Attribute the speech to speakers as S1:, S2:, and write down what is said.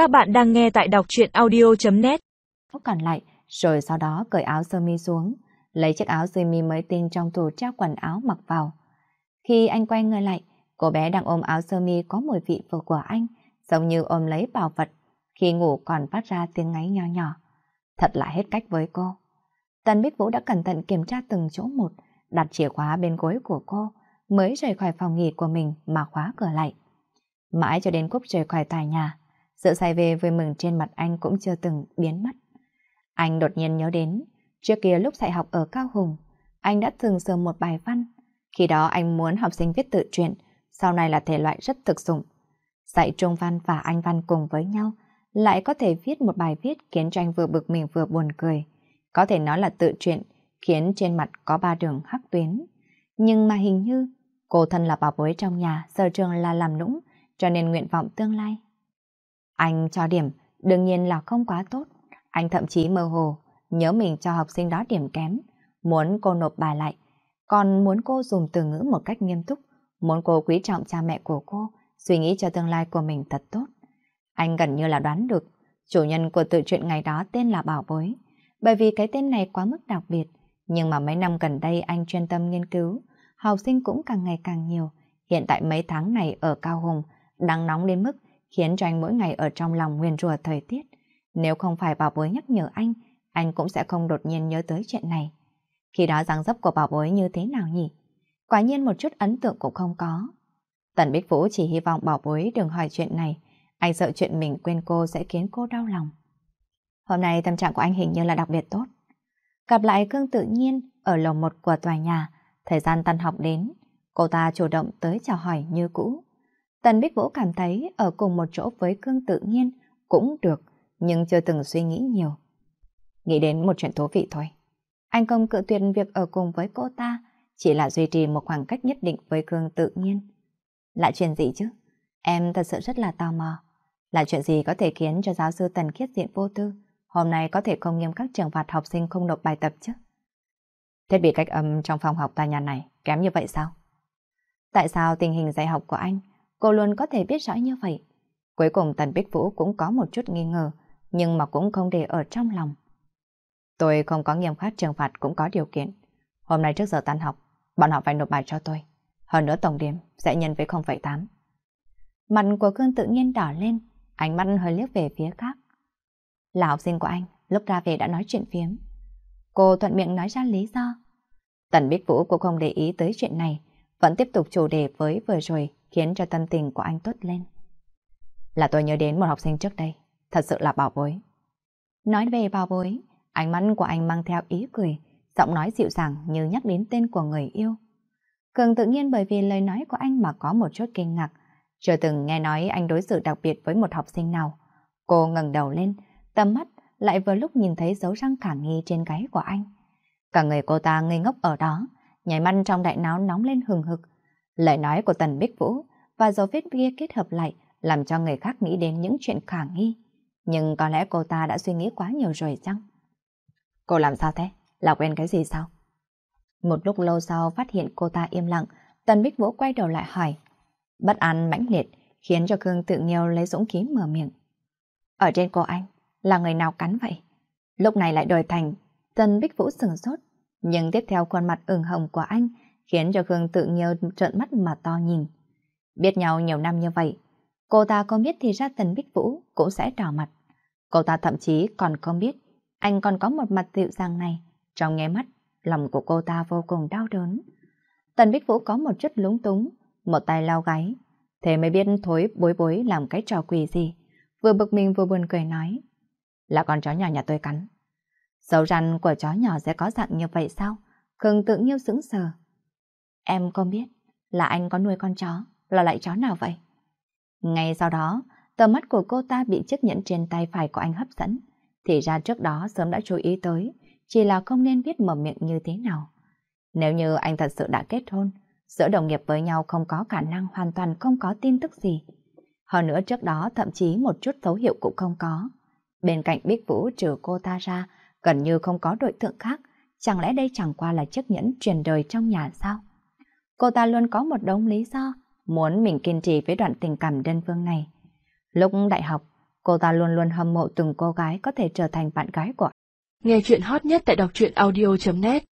S1: Các bạn đang nghe tại đọc truyện audio.net
S2: Phúc còn lại, rồi sau đó cởi áo sơ mi xuống, lấy chiếc áo sơ mi mới tinh trong tủ treo quần áo mặc vào. Khi anh quay người lại, cô bé đang ôm áo sơ mi có mùi vị vừa của anh, giống như ôm lấy bảo vật, khi ngủ còn phát ra tiếng ngáy nho nhỏ. Thật là hết cách với cô. Tần Bích Vũ đã cẩn thận kiểm tra từng chỗ một, đặt chìa khóa bên gối của cô, mới rời khỏi phòng nghỉ của mình mà khóa cửa lại. Mãi cho đến Cúc rời khỏi tòa nhà, sự say về vui mừng trên mặt anh cũng chưa từng biến mất. Anh đột nhiên nhớ đến, trước kia lúc dạy học ở Cao Hùng, anh đã từng sờ một bài văn. Khi đó anh muốn học sinh viết tự truyện, sau này là thể loại rất thực dụng. Dạy Trung Văn và Anh Văn cùng với nhau, lại có thể viết một bài viết khiến cho anh vừa bực mình vừa buồn cười. Có thể nói là tự truyện, khiến trên mặt có ba đường hắc tuyến. Nhưng mà hình như, cô thân là bảo bối trong nhà, sở trường là làm nũng, cho nên nguyện vọng tương lai. Anh cho điểm, đương nhiên là không quá tốt. Anh thậm chí mơ hồ, nhớ mình cho học sinh đó điểm kém, muốn cô nộp bài lại, còn muốn cô dùng từ ngữ một cách nghiêm túc, muốn cô quý trọng cha mẹ của cô, suy nghĩ cho tương lai của mình thật tốt. Anh gần như là đoán được, chủ nhân của tự truyện ngày đó tên là Bảo Bối, bởi vì cái tên này quá mức đặc biệt, nhưng mà mấy năm gần đây anh chuyên tâm nghiên cứu, học sinh cũng càng ngày càng nhiều. Hiện tại mấy tháng này ở Cao Hùng đang nóng đến mức khiến cho anh mỗi ngày ở trong lòng nguyền rủa thời tiết. Nếu không phải bảo bối nhắc nhở anh, anh cũng sẽ không đột nhiên nhớ tới chuyện này. Khi đó dáng dấp của bảo bối như thế nào nhỉ? Quả nhiên một chút ấn tượng cũng không có. Tần Bích Vũ chỉ hy vọng bảo bối đừng hỏi chuyện này. Anh sợ chuyện mình quên cô sẽ khiến cô đau lòng. Hôm nay tâm trạng của anh hình như là đặc biệt tốt. Gặp lại cương tự nhiên ở lầu một của tòa nhà, thời gian tan học đến, cô ta chủ động tới chào hỏi như cũ. Tần Bích Vũ cảm thấy ở cùng một chỗ với cương tự nhiên cũng được, nhưng chưa từng suy nghĩ nhiều. Nghĩ đến một chuyện thú vị thôi. Anh không cự tuyệt việc ở cùng với cô ta, chỉ là duy trì một khoảng cách nhất định với cương tự nhiên. Lại chuyện gì chứ? Em thật sự rất là tò mò. Là chuyện gì có thể khiến cho giáo sư Tần Khiết diện vô tư, hôm nay có thể không nghiêm khắc trừng phạt học sinh không nộp bài tập chứ? Thiết bị cách âm trong phòng học tòa nhà này kém như vậy sao? Tại sao tình hình dạy học của anh cô luôn có thể biết rõ như vậy? Cuối cùng Tần Bích Vũ cũng có một chút nghi ngờ, nhưng mà cũng không để ở trong lòng. Tôi không có nghiêm khắc trừng phạt cũng có điều kiện. Hôm nay trước giờ tan học, bọn họ phải nộp bài cho tôi. Hơn nữa tổng điểm sẽ nhân với 0,8. Mặt của Cương tự nhiên đỏ lên, ánh mắt hơi liếc về phía khác. Là học sinh của anh, lúc ra về đã nói chuyện phiếm. Cô thuận miệng nói ra lý do. Tần Bích Vũ cũng không để ý tới chuyện này, vẫn tiếp tục chủ đề với vừa rồi, khiến cho tâm tình của anh tốt lên. Là tôi nhớ đến một học sinh trước đây, thật sự là bảo bối. Nói về bảo bối, ánh mắt của anh mang theo ý cười, giọng nói dịu dàng như nhắc đến tên của người yêu. Cường tự nhiên bởi vì lời nói của anh mà có một chút kinh ngạc, chưa từng nghe nói anh đối xử đặc biệt với một học sinh nào. Cô ngẩng đầu lên, tầm mắt lại vừa lúc nhìn thấy dấu răng khả nghi trên gáy của anh. Cả người cô ta ngây ngốc ở đó, nhảy mắt trong đại não nóng lên hừng hực. Lời nói của Tần Bích Vũ và dấu vết kia kết hợp lại làm cho người khác nghĩ đến những chuyện khả nghi. Nhưng có lẽ cô ta đã suy nghĩ quá nhiều rồi chăng? Cô làm sao thế? Là quên cái gì sao? Một lúc lâu sau phát hiện cô ta im lặng, Tần Bích Vũ quay đầu lại hỏi. Bất an mãnh liệt khiến cho Khương tự nhiều lấy dũng khí mở miệng. Ở trên cô anh, là người nào cắn vậy? Lúc này lại đổi thành Tần Bích Vũ sừng sốt, nhưng tiếp theo khuôn mặt ửng hồng của anh khiến cho Khương tự nhiều trợn mắt mà to nhìn. Biết nhau nhiều năm như vậy, cô ta có biết thì ra Tần Bích Vũ cũng sẽ đỏ mặt. Cô ta thậm chí còn không biết anh còn có một mặt dịu dàng này. Trong nghe mắt, lòng của cô ta vô cùng đau đớn. Tần Bích Vũ có một chút lúng túng, một tay lau gáy. Thế mới biết thối bối bối làm cái trò quỷ gì. Vừa bực mình vừa buồn cười nói. Là con chó nhỏ nhà tôi cắn. Dấu răn của chó nhỏ sẽ có dạng như vậy sao? Khương tự nhiêu sững sờ. Em không biết là anh có nuôi con chó, là loại chó nào vậy? Ngay sau đó, tờ mắt của cô ta bị chiếc nhẫn trên tay phải của anh hấp dẫn. Thì ra trước đó sớm đã chú ý tới, chỉ là không nên biết mở miệng như thế nào. Nếu như anh thật sự đã kết hôn, giữa đồng nghiệp với nhau không có khả năng hoàn toàn không có tin tức gì. Hơn nữa trước đó thậm chí một chút dấu hiệu cũng không có. Bên cạnh Bích Vũ trừ cô ta ra, gần như không có đội tượng khác. Chẳng lẽ đây chẳng qua là chiếc nhẫn truyền đời trong nhà sao? Cô ta luôn có một đống lý do muốn mình kiên trì với đoạn tình cảm đơn phương này. Lúc đại học, Cô ta luôn luôn hâm mộ từng cô gái có thể trở thành bạn gái của
S1: Nghe chuyện hot nhất tại đọc truyện audio.net